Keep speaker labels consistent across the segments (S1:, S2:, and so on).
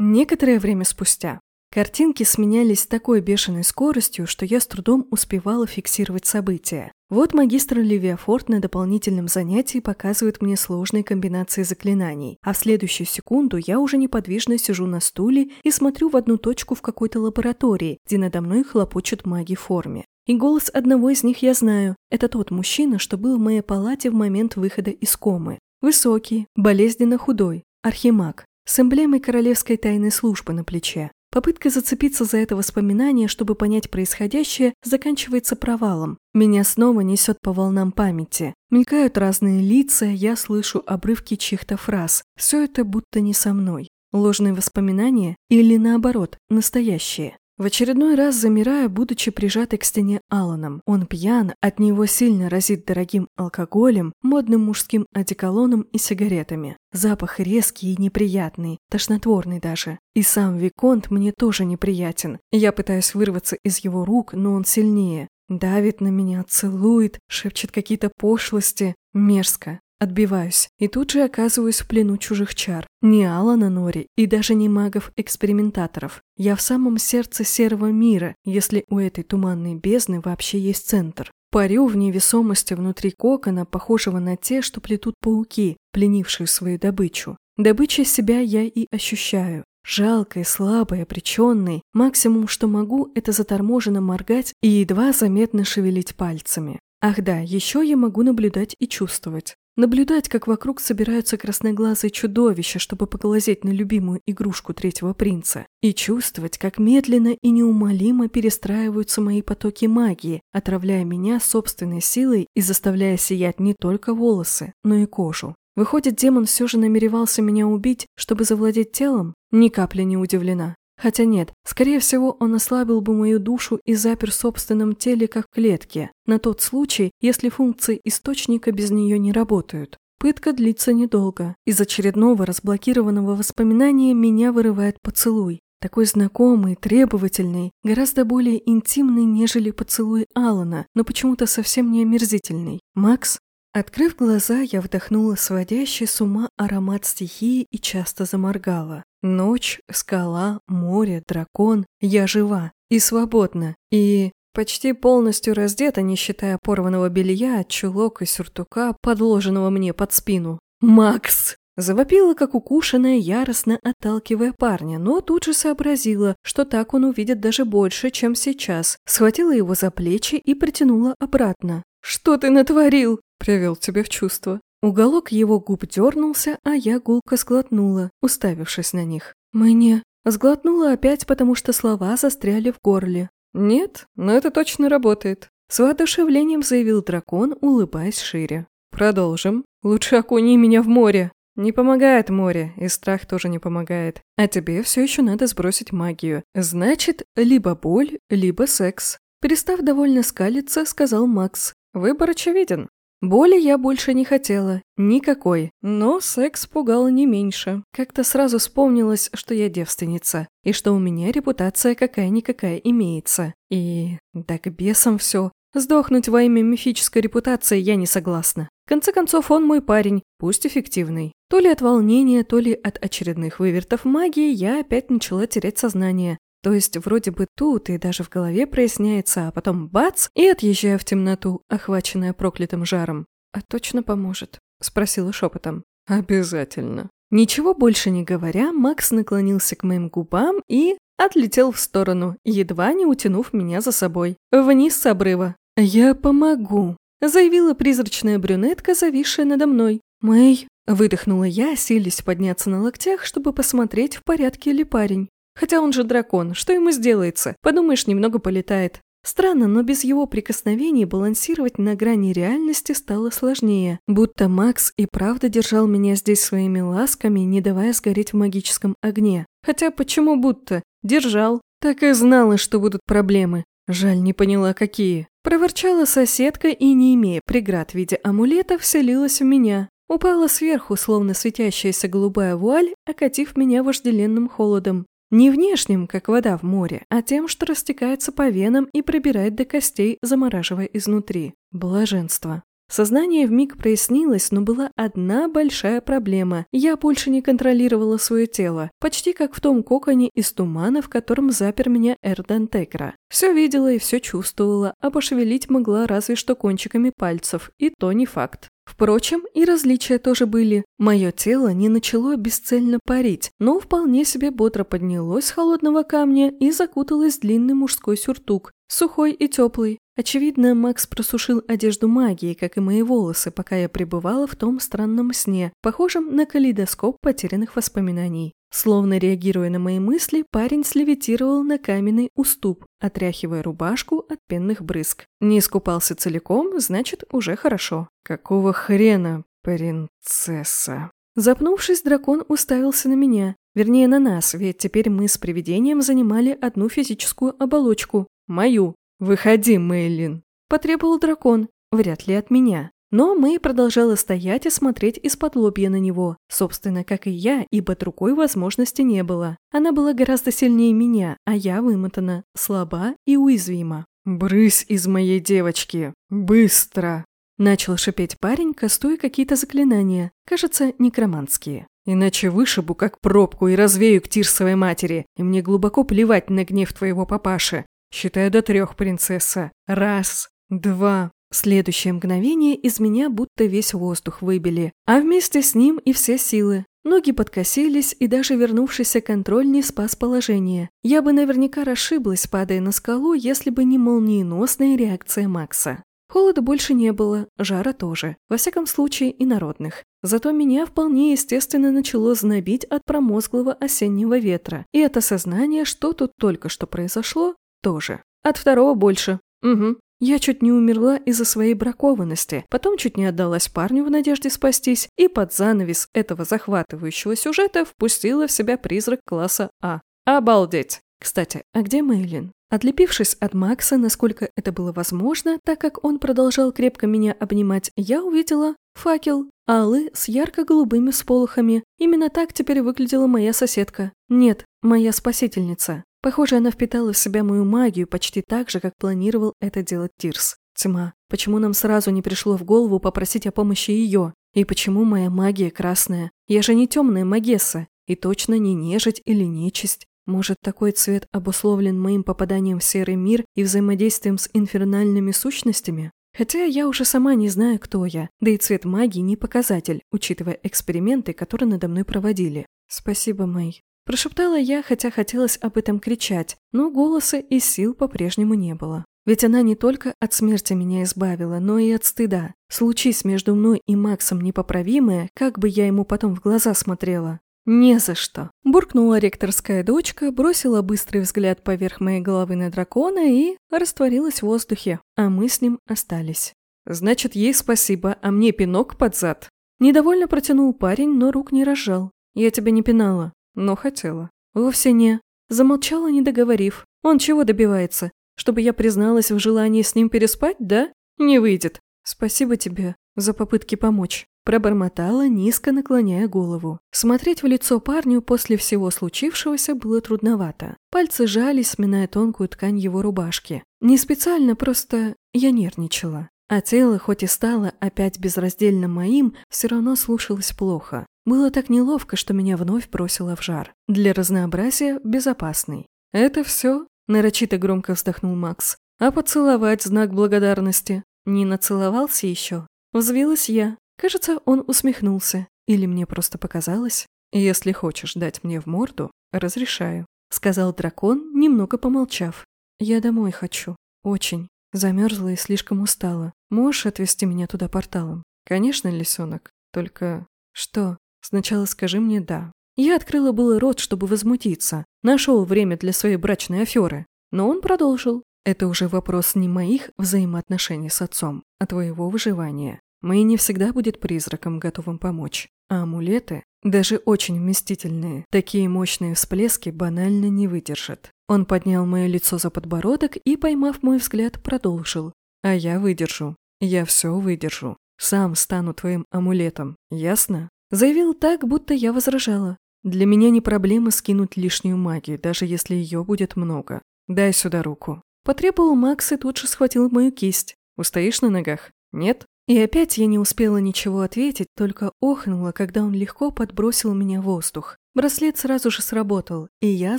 S1: Некоторое время спустя. Картинки сменялись с такой бешеной скоростью, что я с трудом успевала фиксировать события. Вот магистр Левиафорт на дополнительном занятии показывает мне сложные комбинации заклинаний, а в следующую секунду я уже неподвижно сижу на стуле и смотрю в одну точку в какой-то лаборатории, где надо мной хлопочут маги в форме. И голос одного из них я знаю. Это тот мужчина, что был в моей палате в момент выхода из комы. Высокий, болезненно худой, архимаг, с эмблемой королевской тайной службы на плече. Попытка зацепиться за это воспоминание, чтобы понять происходящее, заканчивается провалом. Меня снова несет по волнам памяти. Мелькают разные лица, я слышу обрывки чьих-то фраз. Все это будто не со мной. Ложные воспоминания или, наоборот, настоящие. В очередной раз замираю, будучи прижатой к стене Аланом. Он пьян, от него сильно разит дорогим алкоголем, модным мужским одеколоном и сигаретами. Запах резкий и неприятный, тошнотворный даже. И сам Виконт мне тоже неприятен. Я пытаюсь вырваться из его рук, но он сильнее. Давит на меня, целует, шепчет какие-то пошлости. Мерзко. Отбиваюсь и тут же оказываюсь в плену чужих чар. Не Алана Нори и даже не магов-экспериментаторов. Я в самом сердце серого мира, если у этой туманной бездны вообще есть центр. Парю в невесомости внутри кокона, похожего на те, что плетут пауки, пленившие свою добычу. Добычей себя я и ощущаю. Жалкой, слабой, обреченной. Максимум, что могу, это заторможенно моргать и едва заметно шевелить пальцами. Ах да, еще я могу наблюдать и чувствовать. Наблюдать, как вокруг собираются красноглазые чудовища, чтобы поглазеть на любимую игрушку третьего принца. И чувствовать, как медленно и неумолимо перестраиваются мои потоки магии, отравляя меня собственной силой и заставляя сиять не только волосы, но и кожу. Выходит, демон все же намеревался меня убить, чтобы завладеть телом? Ни капли не удивлена. Хотя нет, скорее всего, он ослабил бы мою душу и запер в собственном теле, как в клетке, на тот случай, если функции источника без нее не работают. Пытка длится недолго. Из очередного разблокированного воспоминания меня вырывает поцелуй. Такой знакомый, требовательный, гораздо более интимный, нежели поцелуй Алана, но почему-то совсем не омерзительный. Макс Открыв глаза, я вдохнула сводящий с ума аромат стихии и часто заморгала. Ночь, скала, море, дракон. Я жива и свободна. И почти полностью раздета, не считая порванного белья, чулок и сюртука, подложенного мне под спину. «Макс!» Завопила, как укушенная, яростно отталкивая парня, но тут же сообразила, что так он увидит даже больше, чем сейчас. Схватила его за плечи и притянула обратно. «Что ты натворил?» «Привел тебя в чувство». Уголок его губ дернулся, а я гулко сглотнула, уставившись на них. «Мне...» Сглотнула опять, потому что слова застряли в горле. «Нет, но это точно работает», — с воодушевлением заявил дракон, улыбаясь шире. «Продолжим. Лучше окуни меня в море». «Не помогает море, и страх тоже не помогает. А тебе все еще надо сбросить магию. Значит, либо боль, либо секс». Перестав довольно скалиться, сказал Макс. «Выбор очевиден. Боли я больше не хотела, никакой, но секс пугал не меньше. Как-то сразу вспомнилось, что я девственница, и что у меня репутация какая-никакая имеется. И так бесом все. Сдохнуть во имя мифической репутации я не согласна. В конце концов, он мой парень, пусть эффективный. То ли от волнения, то ли от очередных вывертов магии я опять начала терять сознание. То есть вроде бы тут и даже в голове проясняется, а потом бац, и отъезжаю в темноту, охваченная проклятым жаром. «А точно поможет?» – спросила шепотом. «Обязательно». Ничего больше не говоря, Макс наклонился к моим губам и отлетел в сторону, едва не утянув меня за собой. Вниз с обрыва. «Я помогу», – заявила призрачная брюнетка, зависшая надо мной. «Мэй», – выдохнула я, силясь подняться на локтях, чтобы посмотреть, в порядке ли парень. Хотя он же дракон, что ему сделается? Подумаешь, немного полетает. Странно, но без его прикосновений балансировать на грани реальности стало сложнее. Будто Макс и правда держал меня здесь своими ласками, не давая сгореть в магическом огне. Хотя почему будто? Держал. Так и знала, что будут проблемы. Жаль, не поняла, какие. Проворчала соседка и, не имея преград в виде амулета, вселилась в меня. Упала сверху, словно светящаяся голубая вуаль, окатив меня вожделенным холодом. Не внешним, как вода в море, а тем, что растекается по венам и пробирает до костей, замораживая изнутри. Блаженство. Сознание вмиг прояснилось, но была одна большая проблема. Я больше не контролировала свое тело, почти как в том коконе из тумана, в котором запер меня Эрдан Текра. Все видела и все чувствовала, а пошевелить могла разве что кончиками пальцев, и то не факт. Впрочем, и различия тоже были. Мое тело не начало бесцельно парить, но вполне себе бодро поднялось с холодного камня и закуталось в длинный мужской сюртук, сухой и теплый. Очевидно, Макс просушил одежду магией, как и мои волосы, пока я пребывала в том странном сне, похожем на калейдоскоп потерянных воспоминаний. Словно реагируя на мои мысли, парень слевитировал на каменный уступ, отряхивая рубашку от пенных брызг. Не искупался целиком, значит, уже хорошо. Какого хрена, принцесса? Запнувшись, дракон уставился на меня. Вернее, на нас, ведь теперь мы с привидением занимали одну физическую оболочку. Мою. «Выходи, Мейлин!» – потребовал дракон, вряд ли от меня. Но Мэй продолжала стоять и смотреть из-под лобья на него, собственно, как и я, ибо другой возможности не было. Она была гораздо сильнее меня, а я вымотана, слаба и уязвима. «Брысь из моей девочки! Быстро!» Начал шипеть парень, кастуя какие-то заклинания, кажется, некроманские. «Иначе вышибу, как пробку, и развею к тирсовой матери, и мне глубоко плевать на гнев твоего папаши. Считаю до трех, принцесса. Раз, два. Следующее мгновение из меня будто весь воздух выбили, а вместе с ним и все силы. Ноги подкосились, и даже вернувшийся контроль не спас положение. Я бы наверняка расшиблась, падая на скалу, если бы не молниеносная реакция Макса. Холода больше не было, жара тоже, во всяком случае и народных. Зато меня вполне естественно начало знобить от промозглого осеннего ветра, и это сознание, что тут только что произошло, тоже. От второго больше. Угу. Я чуть не умерла из-за своей бракованности, потом чуть не отдалась парню в надежде спастись, и под занавес этого захватывающего сюжета впустила в себя призрак класса А. Обалдеть! Кстати, а где Мейлин? Отлепившись от Макса, насколько это было возможно, так как он продолжал крепко меня обнимать, я увидела факел, алый, с ярко-голубыми сполохами. Именно так теперь выглядела моя соседка. Нет, моя спасительница. Похоже, она впитала в себя мою магию почти так же, как планировал это делать Тирс. Тьма. Почему нам сразу не пришло в голову попросить о помощи ее? И почему моя магия красная? Я же не темная магесса. И точно не нежить или нечисть. Может, такой цвет обусловлен моим попаданием в серый мир и взаимодействием с инфернальными сущностями? Хотя я уже сама не знаю, кто я, да и цвет магии не показатель, учитывая эксперименты, которые надо мной проводили. Спасибо, Мэй. Прошептала я, хотя хотелось об этом кричать, но голоса и сил по-прежнему не было. Ведь она не только от смерти меня избавила, но и от стыда. Случись между мной и Максом непоправимое, как бы я ему потом в глаза смотрела. «Не за что!» Буркнула ректорская дочка, бросила быстрый взгляд поверх моей головы на дракона и растворилась в воздухе, а мы с ним остались. «Значит, ей спасибо, а мне пинок под зад!» Недовольно протянул парень, но рук не разжал. «Я тебя не пинала но хотела. Вовсе не. Замолчала, не договорив. Он чего добивается? Чтобы я призналась в желании с ним переспать, да? Не выйдет. Спасибо тебе за попытки помочь. Пробормотала, низко наклоняя голову. Смотреть в лицо парню после всего случившегося было трудновато. Пальцы жались, сминая тонкую ткань его рубашки. Не специально, просто я нервничала. А тело, хоть и стало опять безраздельно моим, все равно слушалось плохо. Было так неловко, что меня вновь бросило в жар. Для разнообразия безопасный. «Это все?» – нарочито громко вздохнул Макс. «А поцеловать знак благодарности?» «Не нацеловался еще?» Взвилась я. Кажется, он усмехнулся. Или мне просто показалось? «Если хочешь дать мне в морду, разрешаю», – сказал дракон, немного помолчав. «Я домой хочу. Очень. Замерзла и слишком устала. Можешь отвезти меня туда порталом?» «Конечно, лисенок. Только...» «Что?» Сначала скажи мне «да». Я открыла было рот, чтобы возмутиться. Нашел время для своей брачной аферы. Но он продолжил. Это уже вопрос не моих взаимоотношений с отцом, а твоего выживания. Мэй не всегда будет призраком, готовым помочь. А амулеты, даже очень вместительные, такие мощные всплески банально не выдержат. Он поднял мое лицо за подбородок и, поймав мой взгляд, продолжил. А я выдержу. Я все выдержу. Сам стану твоим амулетом. Ясно? Заявил так, будто я возражала. Для меня не проблема скинуть лишнюю магию, даже если ее будет много. Дай сюда руку. Потребовал Макс и тут же схватил мою кисть. Устоишь на ногах? Нет? И опять я не успела ничего ответить, только охнула, когда он легко подбросил меня в воздух. Браслет сразу же сработал, и я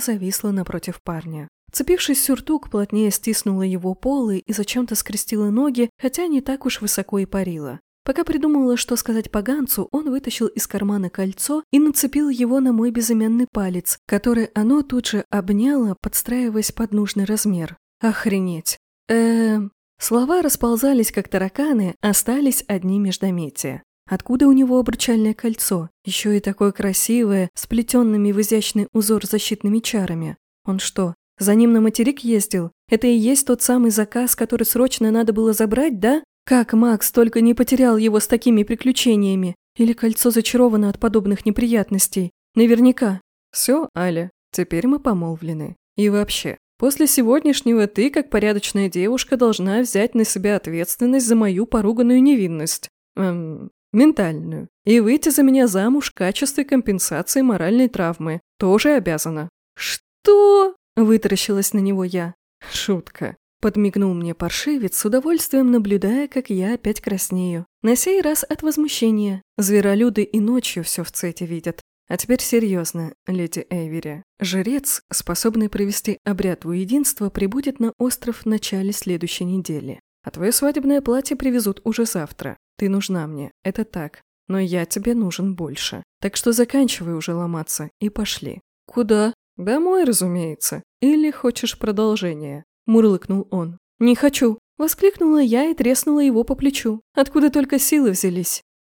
S1: зависла напротив парня. Цепившись сюртук, плотнее стиснула его полы и зачем-то скрестила ноги, хотя не так уж высоко и парила. Пока придумала, что сказать поганцу, он вытащил из кармана кольцо и нацепил его на мой безымянный палец, который оно тут же обняло, подстраиваясь под нужный размер. Охренеть. Эм... Слова расползались, как тараканы, остались одни междометия. Откуда у него обручальное кольцо? Еще и такое красивое, сплетенными в изящный узор защитными чарами. Он что, за ним на материк ездил? Это и есть тот самый заказ, который срочно надо было забрать, да? Как Макс только не потерял его с такими приключениями? Или кольцо зачаровано от подобных неприятностей? Наверняка. Все, Аля, теперь мы помолвлены. И вообще, После сегодняшнего ты, как порядочная девушка, должна взять на себя ответственность за мою поруганную невинность. Эм, ментальную. И выйти за меня замуж в качестве компенсации моральной травмы. Тоже обязана. Что? Вытаращилась на него я. Шутка. Подмигнул мне паршивец, с удовольствием наблюдая, как я опять краснею. На сей раз от возмущения. Зверолюды и ночью все в цвете видят. А теперь серьезно, леди Эйвери. Жрец, способный провести обряд единства, прибудет на остров в начале следующей недели. А твое свадебное платье привезут уже завтра. Ты нужна мне, это так. Но я тебе нужен больше. Так что заканчивай уже ломаться и пошли. Куда? Домой, разумеется. Или хочешь продолжение? Мурлыкнул он. Не хочу. Воскликнула я и треснула его по плечу. Откуда только силы взялись?